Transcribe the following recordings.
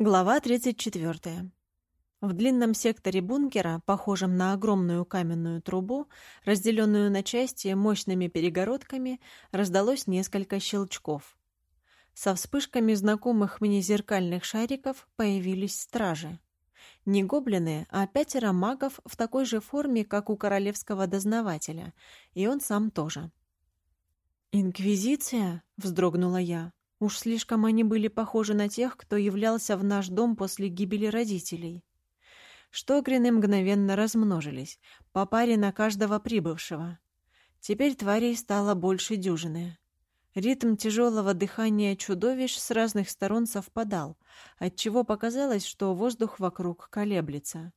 Глава 34. В длинном секторе бункера, похожем на огромную каменную трубу, разделенную на части мощными перегородками, раздалось несколько щелчков. Со вспышками знакомых мне зеркальных шариков появились стражи. Не гоблины, а пятеро магов в такой же форме, как у королевского дознавателя, и он сам тоже. «Инквизиция?» — вздрогнула я. Уж слишком они были похожи на тех, кто являлся в наш дом после гибели родителей. Штогрины мгновенно размножились, по паре на каждого прибывшего. Теперь тварей стало больше дюжины. Ритм тяжелого дыхания чудовищ с разных сторон совпадал, отчего показалось, что воздух вокруг колеблется.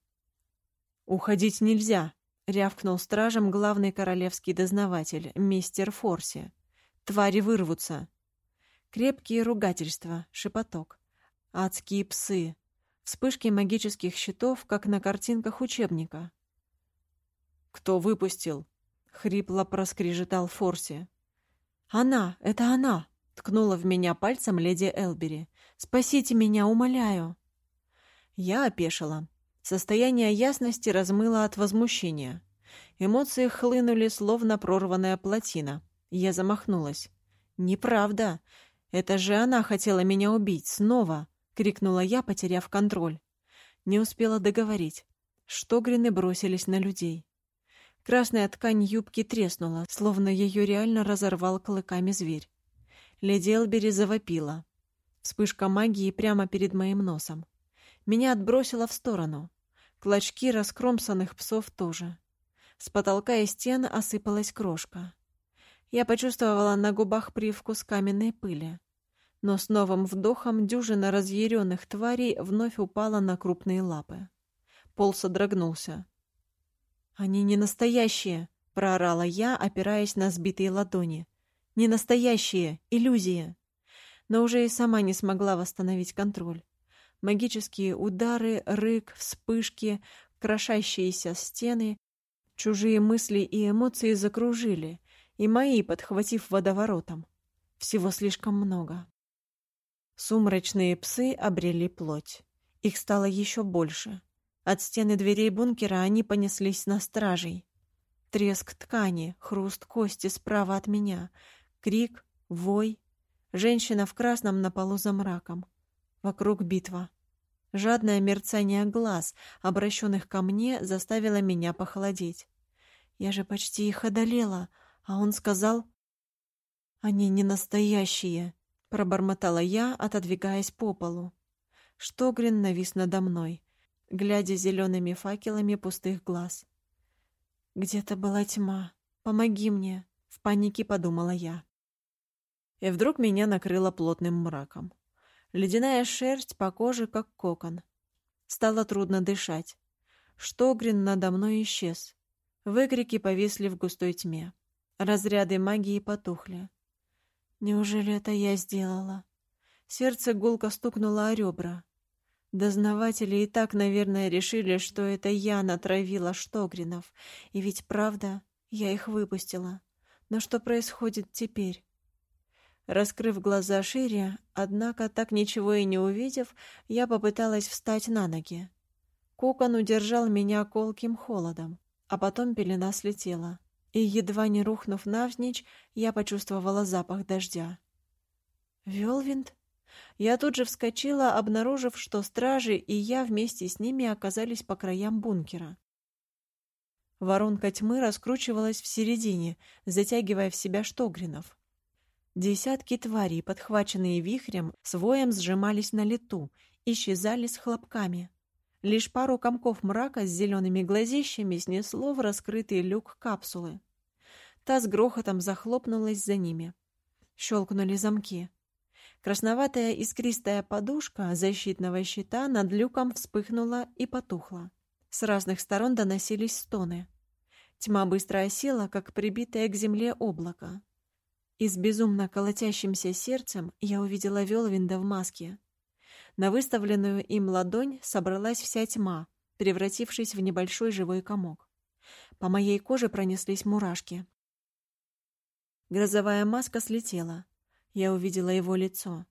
«Уходить нельзя!» — рявкнул стражем главный королевский дознаватель, мистер Форси. «Твари вырвутся!» Крепкие ругательства, шепоток. Адские псы. Вспышки магических щитов, как на картинках учебника. «Кто выпустил?» — хрипло проскрежетал Форси. «Она! Это она!» — ткнула в меня пальцем леди Элбери. «Спасите меня, умоляю!» Я опешила. Состояние ясности размыло от возмущения. Эмоции хлынули, словно прорванная плотина. Я замахнулась. «Неправда! «Это же она хотела меня убить, снова!» — крикнула я, потеряв контроль. Не успела договорить. Штогрины бросились на людей. Красная ткань юбки треснула, словно ее реально разорвал клыками зверь. Леди Элбери завопила. Вспышка магии прямо перед моим носом. Меня отбросило в сторону. Клочки раскромсанных псов тоже. С потолка и стен осыпалась крошка. Я почувствовала на губах привкус каменной пыли. Но с новым вдохом дюжина разъяренных тварей вновь упала на крупные лапы. Пол содрогнулся. «Они не настоящие!» — проорала я, опираясь на сбитые ладони. «Не настоящие! Иллюзия!» Но уже и сама не смогла восстановить контроль. Магические удары, рык, вспышки, крошащиеся стены, чужие мысли и эмоции закружили, и мои, подхватив водоворотом. Всего слишком много. Сумрачные псы обрели плоть. Их стало еще больше. От стены дверей бункера они понеслись на стражей. Треск ткани, хруст кости справа от меня, крик, вой. Женщина в красном на полу за мраком. Вокруг битва. Жадное мерцание глаз, обращенных ко мне, заставило меня похолодеть. Я же почти их одолела, а он сказал... Они не настоящие, пробормотала я, отодвигаясь по полу. Штогрин навис надо мной, глядя зелеными факелами пустых глаз. Где-то была тьма. Помоги мне, в панике подумала я. И вдруг меня накрыло плотным мраком. Ледяная шерсть по коже, как кокон. Стало трудно дышать. Штогрин надо мной исчез. Выкрики повисли в густой тьме. Разряды магии потухли. Неужели это я сделала? Сердце гулко стукнуло о ребра. Дознаватели и так, наверное, решили, что это я натравила Штогринов. И ведь правда, я их выпустила. Но что происходит теперь? Раскрыв глаза шире, однако, так ничего и не увидев, я попыталась встать на ноги. Кокон удержал меня колким холодом, а потом пелена слетела и, едва не рухнув навзничь, я почувствовала запах дождя. «Велвинд?» Я тут же вскочила, обнаружив, что стражи и я вместе с ними оказались по краям бункера. Воронка тьмы раскручивалась в середине, затягивая в себя штогринов. Десятки тварей, подхваченные вихрем, с сжимались на лету, исчезали с хлопками. Лишь пару комков мрака с зелеными глазищами снесло в раскрытый люк капсулы. Та с грохотом захлопнулась за ними. Щелкнули замки. Красноватая искристая подушка защитного щита над люком вспыхнула и потухла. С разных сторон доносились стоны. Тьма быстро осела, как прибитое к земле облако. И с безумно колотящимся сердцем я увидела Велвинда в маске — на выставленную им ладонь собралась вся тьма, превратившись в небольшой живой комок. По моей коже пронеслись мурашки. Грозовая маска слетела. Я увидела его лицо.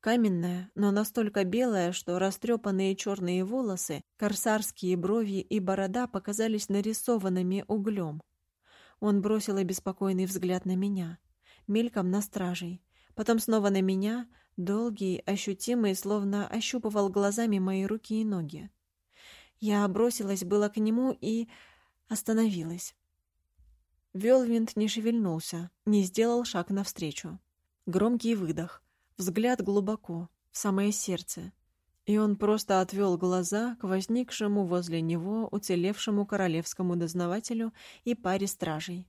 Каменная, но настолько белая, что растрепанные черные волосы, корсарские брови и борода показались нарисованными углем. Он бросил обеспокоенный взгляд на меня, мельком на стражей, потом снова на меня, долгий, ощутимый, словно ощупывал глазами мои руки и ноги. Я бросилась было к нему и остановилась. Велвинд не шевельнулся, не сделал шаг навстречу. Громкий выдох, взгляд глубоко, в самое сердце. И он просто отвел глаза к возникшему возле него уцелевшему королевскому дознавателю и паре стражей.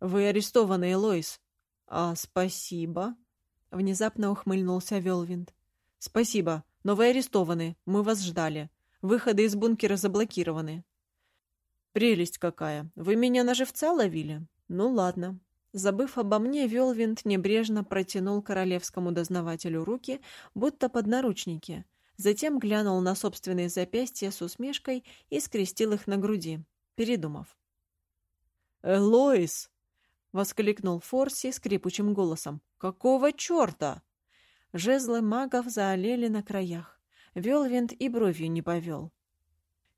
«Вы арестованы, Элойс!» «А, спасибо!» — внезапно ухмыльнулся Велвинд. «Спасибо, но вы арестованы, мы вас ждали. Выходы из бункера заблокированы». «Прелесть какая! Вы меня на живца ловили? Ну ладно, Забыв обо мне, Велвинд небрежно протянул королевскому дознавателю руки, будто под наручники. Затем глянул на собственные запястья с усмешкой и скрестил их на груди, передумав. «Элоис!» — воскликнул Форси скрипучим голосом. «Какого черта?» Жезлы магов заолели на краях. Велвинд и бровью не повел.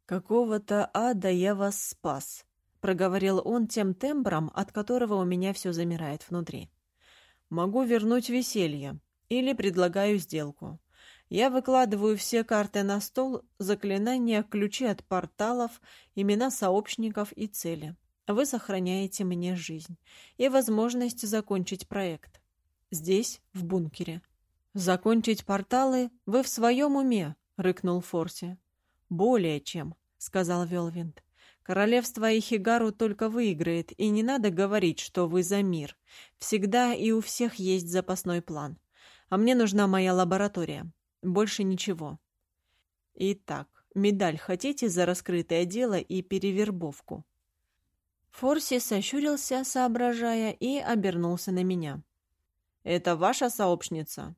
«Какого-то ада я вас спас», — проговорил он тем тембром, от которого у меня все замирает внутри. «Могу вернуть веселье. Или предлагаю сделку. Я выкладываю все карты на стол, заклинания, ключи от порталов, имена сообщников и цели. Вы сохраняете мне жизнь и возможность закончить проект. Здесь, в бункере. Закончить порталы вы в своем уме, рыкнул Форси. Более чем, сказал Велвинд. Королевство Ихигару только выиграет, и не надо говорить, что вы за мир. Всегда и у всех есть запасной план. А мне нужна моя лаборатория. Больше ничего. Итак, медаль хотите за раскрытое дело и перевербовку?» Форси сощурился, соображая, и обернулся на меня. «Это ваша сообщница?»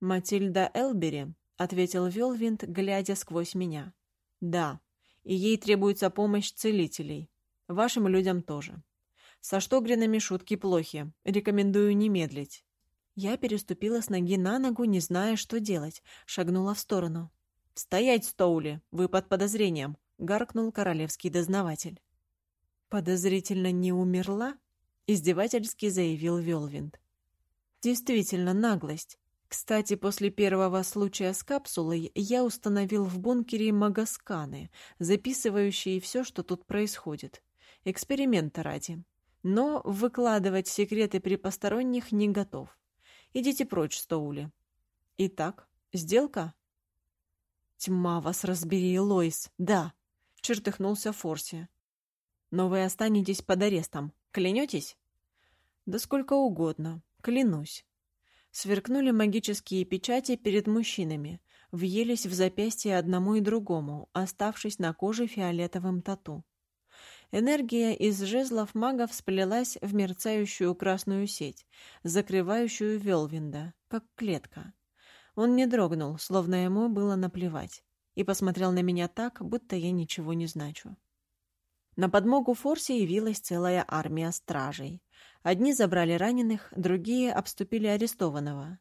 «Матильда Элбери», — ответил Велвинд, глядя сквозь меня. «Да» и ей требуется помощь целителей. Вашим людям тоже. Со Штогринами шутки плохи. Рекомендую не медлить». Я переступила с ноги на ногу, не зная, что делать, шагнула в сторону. «Стоять, Стоули! Вы под подозрением!» — гаркнул королевский дознаватель. «Подозрительно не умерла?» — издевательски заявил Велвинд. «Действительно, наглость. Кстати, после первого случая с капсулой я установил в бункере магосканы, записывающие все, что тут происходит. Эксперимента ради. Но выкладывать секреты при посторонних не готов. Идите прочь, Стоули. Итак, сделка? Тьма вас разбери, Лойс. Да, чертыхнулся Форси. Но вы останетесь под арестом. Клянетесь? Да сколько угодно. Клянусь. Сверкнули магические печати перед мужчинами, въелись в запястье одному и другому, оставшись на коже фиолетовым тату. Энергия из жезлов магов сплелась в мерцающую красную сеть, закрывающую Велвинда, как клетка. Он не дрогнул, словно ему было наплевать, и посмотрел на меня так, будто я ничего не значу. На подмогу Форсе явилась целая армия стражей. Одни забрали раненых, другие обступили арестованного.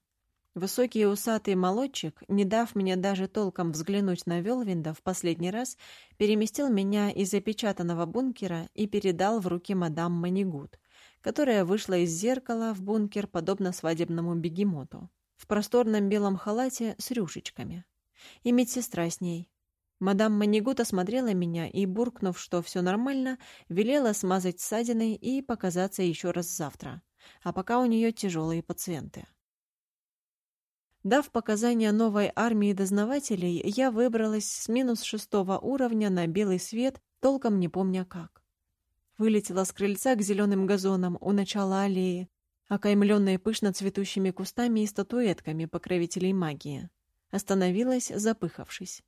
Высокий усатый молодчик, не дав мне даже толком взглянуть на Велвинда в последний раз, переместил меня из запечатанного бункера и передал в руки мадам Манигут, которая вышла из зеркала в бункер, подобно свадебному бегемоту, в просторном белом халате с рюшечками. И медсестра с ней, Мадам Манигут осмотрела меня и, буркнув, что все нормально, велела смазать ссадины и показаться еще раз завтра. А пока у нее тяжелые пациенты. Дав показания новой армии дознавателей, я выбралась с минус шестого уровня на белый свет, толком не помня как. Вылетела с крыльца к зеленым газонам у начала аллеи, окаймленной пышно цветущими кустами и статуэтками покровителей магии. Остановилась, запыхавшись.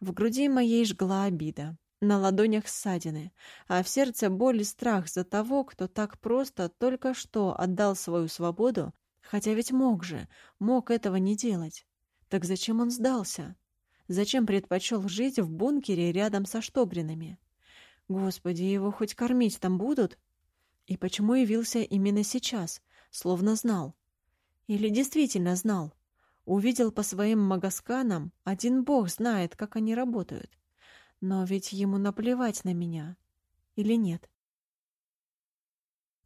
В груди моей жгла обида, на ладонях ссадины, а в сердце боль и страх за того, кто так просто только что отдал свою свободу, хотя ведь мог же, мог этого не делать. Так зачем он сдался? Зачем предпочел жить в бункере рядом со Штогринами? Господи, его хоть кормить там будут? И почему явился именно сейчас, словно знал? Или действительно знал? Увидел по своим магасканам, один бог знает, как они работают. Но ведь ему наплевать на меня. Или нет?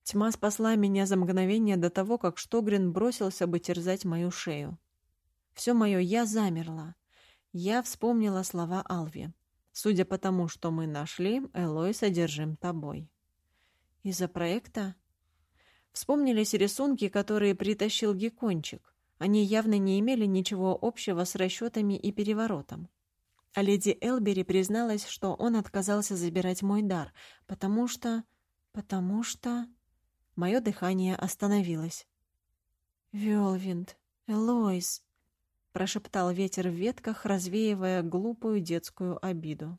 Тьма спасла меня за мгновение до того, как Штогрин бросился бы терзать мою шею. Все мое «я» замерло. Я вспомнила слова Алви. «Судя по тому, что мы нашли, Элой содержим тобой». «Из-за проекта?» Вспомнились рисунки, которые притащил Гекончик. Они явно не имели ничего общего с расчетами и переворотом. А леди Элбери призналась, что он отказался забирать мой дар, потому что... потому что... Мое дыхание остановилось. «Вёлвинд, Элойс», — прошептал ветер в ветках, развеивая глупую детскую обиду.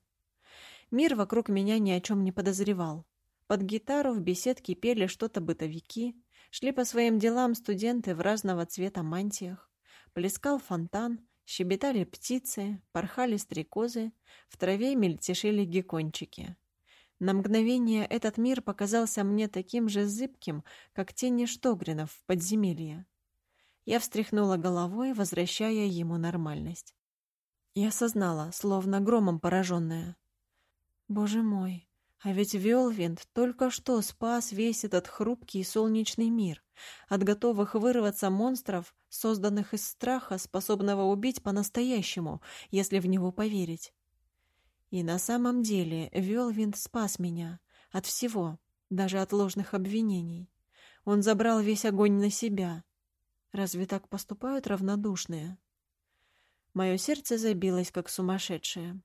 Мир вокруг меня ни о чем не подозревал. Под гитару в беседке пели что-то бытовики, шли по своим делам студенты в разного цвета мантиях, плескал фонтан, щебетали птицы, порхали стрекозы, в траве мельтешили геккончики. На мгновение этот мир показался мне таким же зыбким, как тени Штогринов в подземелье. Я встряхнула головой, возвращая ему нормальность. Я осознала, словно громом пораженная. Боже мой, а ведь Велвинд только что спас весь этот хрупкий солнечный мир от готовых вырваться монстров, созданных из страха, способного убить по-настоящему, если в него поверить. И на самом деле Велвинд спас меня от всего, даже от ложных обвинений. Он забрал весь огонь на себя. Разве так поступают равнодушные? Мое сердце забилось, как сумасшедшее.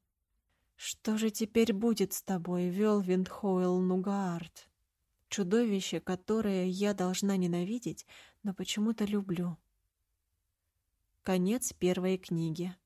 Что же теперь будет с тобой, Велвинд Хойл Нугаард? Чудовище, которое я должна ненавидеть, но почему-то люблю. Конец первой книги.